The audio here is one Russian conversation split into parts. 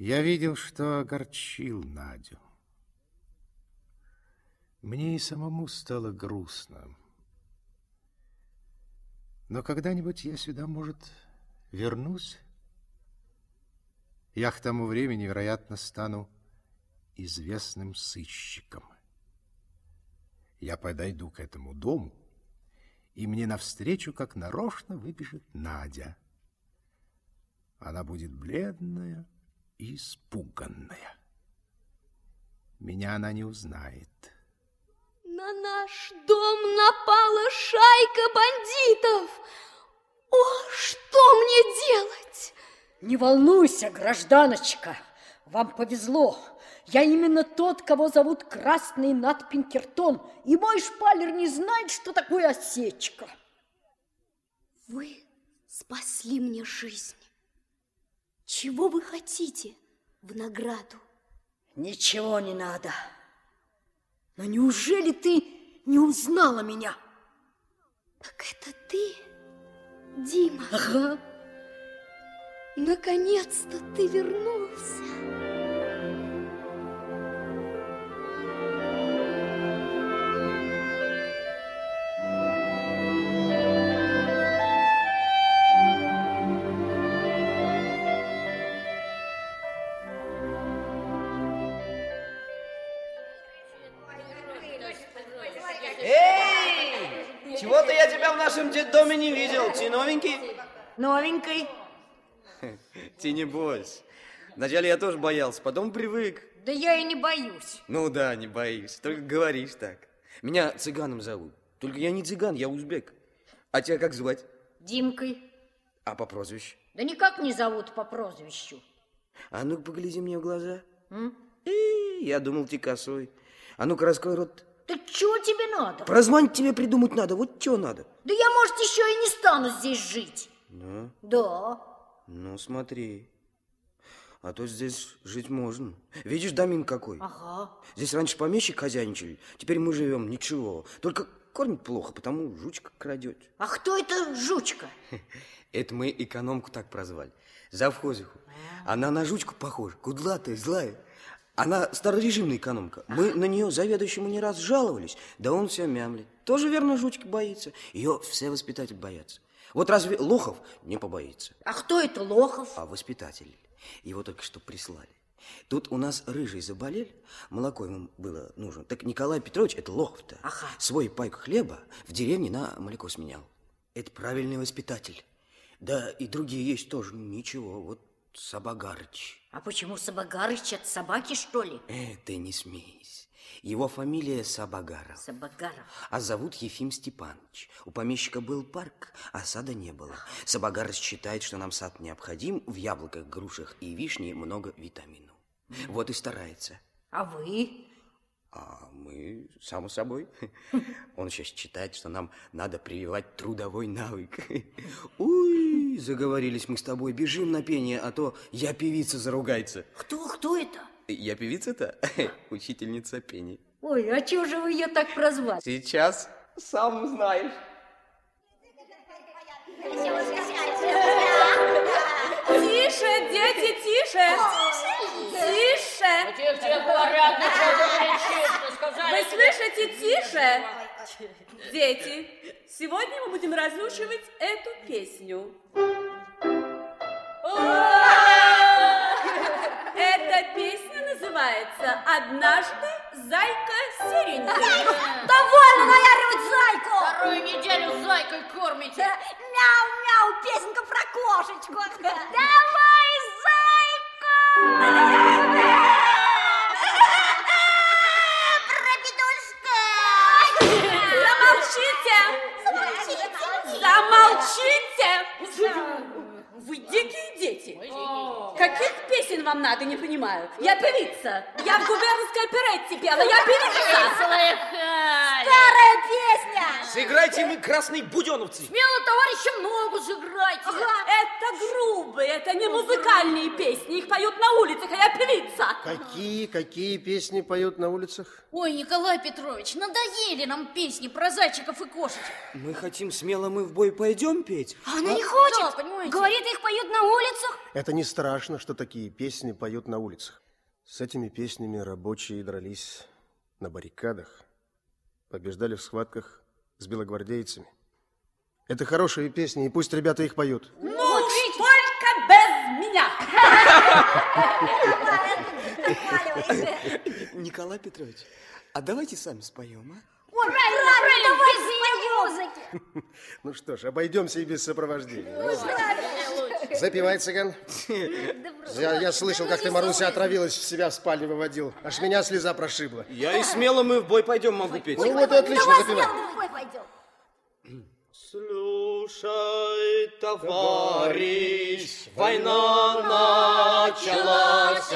Я видел, что огорчил Надю. Мне и самому стало грустно. Но когда-нибудь я сюда, может, вернусь? Я к тому времени, вероятно, стану известным сыщиком. Я подойду к этому дому, и мне навстречу, как нарочно, выбежит Надя. Она будет бледная испуганная. Меня она не узнает. На наш дом напала шайка бандитов. О, что мне делать? Не волнуйся, гражданочка, вам повезло. Я именно тот, кого зовут Красный Над Пинкертон, и мой шпалер не знает, что такое осечка. Вы спасли мне жизнь. Чего вы хотите в награду? Ничего не надо. Но неужели ты не узнала меня? Так это ты, Дима? Ага. Наконец-то ты вернулся. Нашем детдоме не видел. Ты новенький? Новенький. Ты не бойся. Вначале я тоже боялся, потом привык. Да я и не боюсь. Ну да, не боишься, только говоришь так. Меня цыганом зовут. Только я не цыган, я узбек. А тебя как звать? Димкой. А по прозвищу? Да никак не зовут по прозвищу. А ну-ка, погляди мне в глаза. М? Эй, я думал, ты косой. А ну-ка, раскрой рот. Да чего тебе надо? Прозвание тебе придумать надо, вот что надо. Да я, может, еще и не стану здесь жить. Да? Да. Ну, смотри. А то здесь жить можно. Видишь, домин какой? Ага. Здесь раньше помещик хозяйничали, теперь мы живем, ничего. Только кормит плохо, потому жучка крадет. А кто это жучка? Это мы экономку так прозвали. Завхозиху. Она на жучку похожа, кудлатая, злая. Она старорежимная экономка. Мы на нее заведующему не раз жаловались, да он все мямлит. Тоже верно жучки боится. Ее все воспитатели боятся. Вот разве Лохов не побоится? А кто это Лохов? А воспитатель. Его только что прислали. Тут у нас рыжий заболел, молоко ему было нужно. Так Николай Петрович, это Лохов-то, Ага. свой пайку хлеба в деревне на молоко сменял. Это правильный воспитатель. Да и другие есть тоже, ничего, вот Сабагарыч. А почему Сабагарыч от собаки, что ли? Э, ты не смейся. Его фамилия Сабагаров. Сабагаров. А зовут Ефим Степанович. У помещика был парк, а сада не было. Сабагарыч считает, что нам сад необходим. В яблоках, грушах и вишне много витаминов. Вот и старается. А вы? А мы, само собой. Он сейчас считает, что нам надо прививать трудовой навык. Уй, заговорились мы с тобой. Бежим на пение, а то я певица заругается. Кто, кто это? Я певица-то? Учительница пения. Ой, а чего же вы ее так прозвали? Сейчас сам узнаешь. Тише, дети, тише! Тише! Тише, ну что вы кричите, сказали Вы тебе. слышите, тише? Дети, сегодня мы будем разучивать эту песню. Эта песня называется «Однажды зайка серенькая». Довольно наярывать зайку! Вторую неделю зайкой кормите. Мяу-мяу, песенка про кошечку. Давай, надо, не понимаю. Я певица. Я в губернской оперетте пела. Я певица. Сыграйте мне красные буденовцы. Смело товарищам ногу сыграйте. Это грубые, это не музыкальные песни. Их поют на улицах, а я певица. Какие, какие песни поют на улицах? Ой, Николай Петрович, надоели нам песни про зайчиков и кошечек. Мы хотим смело мы в бой пойдем петь. А она не хочет. да, понимаете. Говорит, их поют на улицах. Это не страшно, что такие песни поют на улицах. С этими песнями рабочие дрались на баррикадах, побеждали в схватках с белогвардейцами. Это хорошие песни, и пусть ребята их поют. Ну, только без меня. Николай Петрович, а давайте сами споем, а? Ой, правильно, давай споем. Ну что ж, обойдемся и без сопровождения. Запивай, цыган. Я, я слышал, как ты, Маруся, отравилась, в себя в спальне выводил. Аж меня слеза прошибла. Я и смело мы в бой пойдем могу петь. Ну вот и отлично, запивай. Слушай, товарищ, война началась,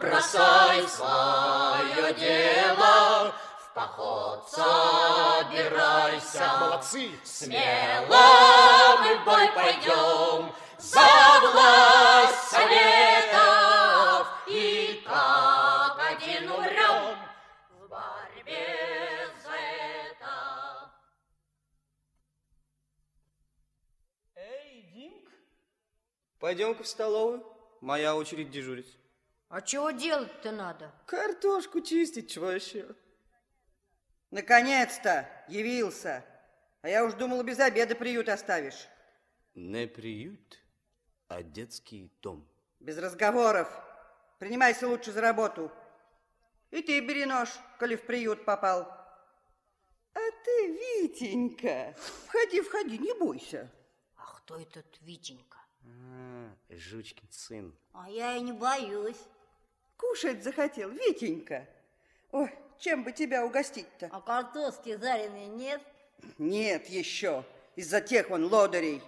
бросай свое дело, в поход собирайся. Молодцы. Смело мы в бой пойдем пойдем-ка в столовую. Моя очередь дежурить. А чего делать-то надо? Картошку чистить, чего еще? Наконец-то явился. А я уж думала, без обеда приют оставишь. Не приют, а детский дом. Без разговоров. Принимайся лучше за работу. И ты бери нож, коли в приют попал. А ты, Витенька, входи, входи, не бойся. А кто этот Витенька? А, жучкин сын. А я и не боюсь. Кушать захотел, Витенька. Ой, чем бы тебя угостить-то? А картошки жареной нет? Нет еще, из-за тех вон лодырей.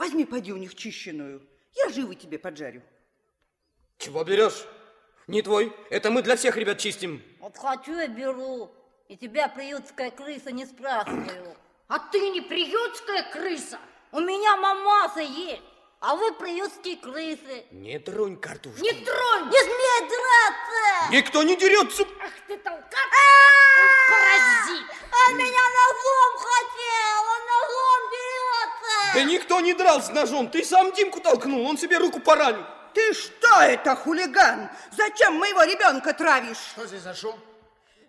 Возьми, поди у них чищенную. Я живо тебе поджарю. Чего берешь? Не твой. Это мы для всех ребят чистим. Вот хочу я беру. И тебя, приютская крыса, не спрашиваю. А ты не приютская крыса? У меня мамаса есть, а вы приютские крысы. Не тронь картошку. Не тронь! Не смей драться! Никто не дерется. Ах ты толкач! Ой, Паразит! Он меня хотел, он ножом берется! Да никто не дрался ножом. Ты сам Димку толкнул, он себе руку поранил. Ты что это, хулиган? Зачем моего ребенка травишь? Что здесь за шум?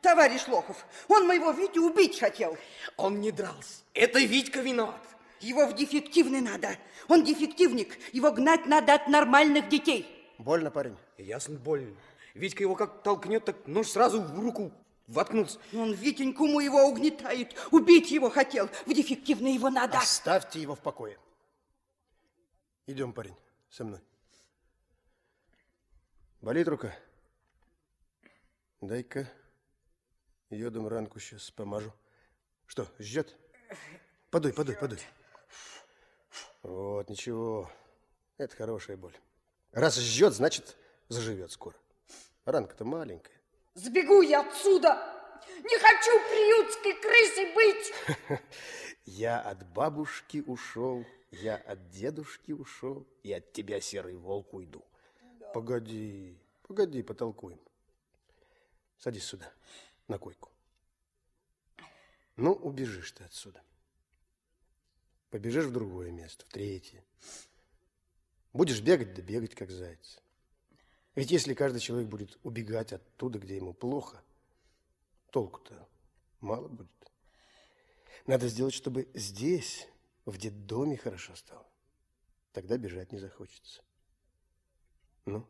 Товарищ Лохов, он моего Витю убить хотел. Он не дрался. Это Витька виноват. Его в дефективный надо. Он дефективник. Его гнать надо от нормальных детей. Больно, парень? Ясно, больно. Витька его как толкнет, так нож сразу в руку воткнулся. Он Витеньку моего угнетает. Убить его хотел. В дефективный его надо. Оставьте его в покое. Идем, парень, со мной. Болит рука? Дай-ка йодом ранку сейчас помажу. Что, жжет? Подуй, подуй, подуй. Вот, ничего. Это хорошая боль. Раз жжет, значит, заживет скоро. Ранка-то маленькая. Сбегу я отсюда! Не хочу приютской крысой быть! Я от бабушки ушел, я от дедушки ушел, и от тебя, серый волк, уйду. Погоди, погоди, потолкуем. Садись сюда, на койку. Ну, убежишь ты отсюда. Побежишь в другое место, в третье. Будешь бегать, да бегать, как заяц. Ведь если каждый человек будет убегать оттуда, где ему плохо, толку-то мало будет. Надо сделать, чтобы здесь, в детдоме, хорошо стало. Тогда бежать не захочется. Ну,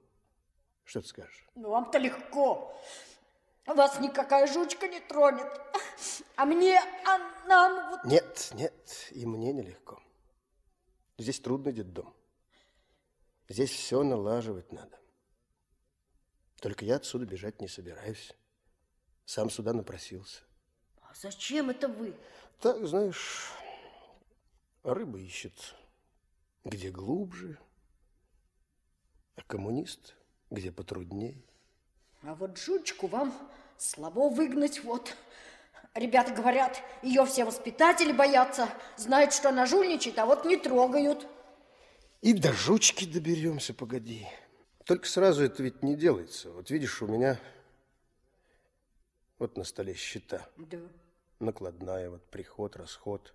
что ты скажешь? Ну, вам-то легко. Вас никакая жучка не тронет. А мне, а нам вот... Нет, нет, и мне нелегко. Здесь трудный детдом. Здесь все налаживать надо. Только я отсюда бежать не собираюсь. Сам сюда напросился. А зачем это вы? Так, знаешь, рыба ищет где глубже, а коммунист где потруднее. А вот жучку вам слабо выгнать вот. Ребята говорят, ее все воспитатели боятся, знают, что она жульничает, а вот не трогают. И до жучки доберемся, погоди. Только сразу это ведь не делается. Вот видишь, у меня вот на столе счета. Да. Накладная, вот приход, расход.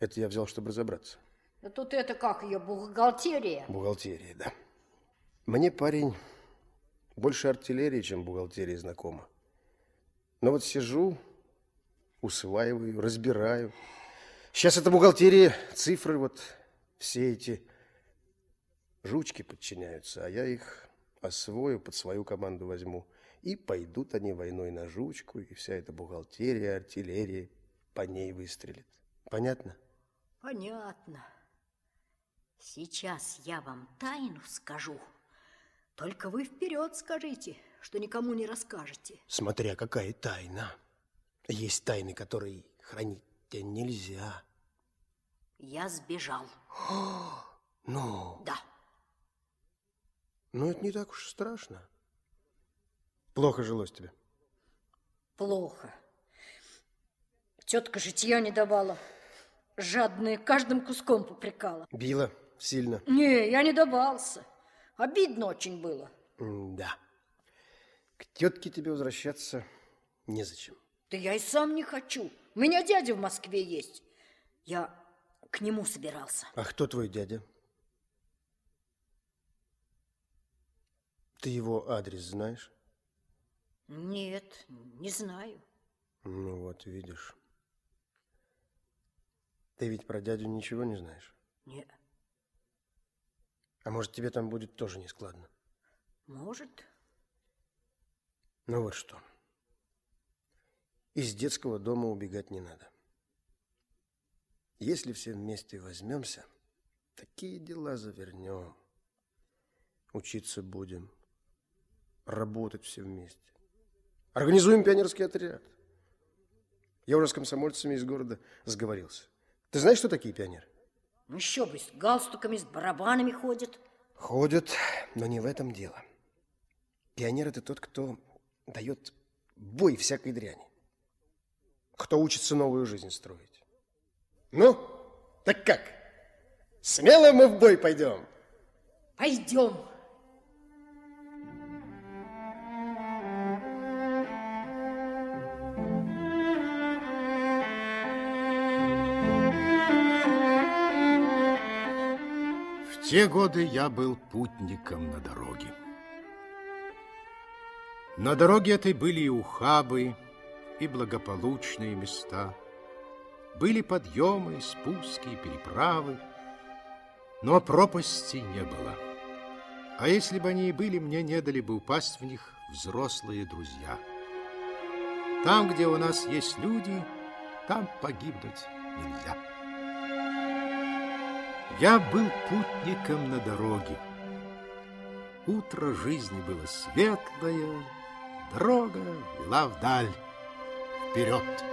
Это я взял, чтобы разобраться. А тут это как ее, бухгалтерия? Бухгалтерия, да. Мне, парень, больше артиллерии, чем бухгалтерии знакома. Но вот сижу, усваиваю, разбираю. Сейчас это бухгалтерия, цифры, вот все эти жучки подчиняются, а я их освою, под свою команду возьму. И пойдут они войной на жучку, и вся эта бухгалтерия, артиллерия по ней выстрелит. Понятно? Понятно. Сейчас я вам тайну скажу. Только вы вперед скажите, что никому не расскажете. Смотря какая тайна. Есть тайны, которые хранить нельзя. Я сбежал. Ну, Да. Ну это не так уж страшно. Плохо жилось тебе. Плохо. Тетка житья не давала. Жадная каждым куском попрекала. Била сильно. Не, я не давался. Обидно очень было. Да. К тетке тебе возвращаться незачем. Да я и сам не хочу. У меня дядя в Москве есть. Я к нему собирался. А кто твой дядя? Ты его адрес знаешь? Нет, не знаю. Ну вот, видишь. Ты ведь про дядю ничего не знаешь? Не, А может, тебе там будет тоже нескладно? может. Ну вот что. Из детского дома убегать не надо. Если все вместе возьмемся, такие дела завернем. Учиться будем. Работать все вместе. Организуем пионерский отряд. Я уже с комсомольцами из города сговорился. Ты знаешь, что такие пионеры? Ну еще бы, с галстуками, с барабанами ходят. Ходят, но не в этом дело. Пионер – это тот, кто дает бой всякой дряни. Кто учится новую жизнь строить. Ну, так как? Смело мы в бой пойдем? Пойдем. Те годы я был путником на дороге. На дороге этой были и ухабы, и благополучные места. Были подъемы, спуски, переправы, но пропасти не было. А если бы они и были, мне не дали бы упасть в них взрослые друзья. Там, где у нас есть люди, там погибнуть нельзя. Я был путником на дороге. Утро жизни было светлое, дорога вела вдаль, вперед.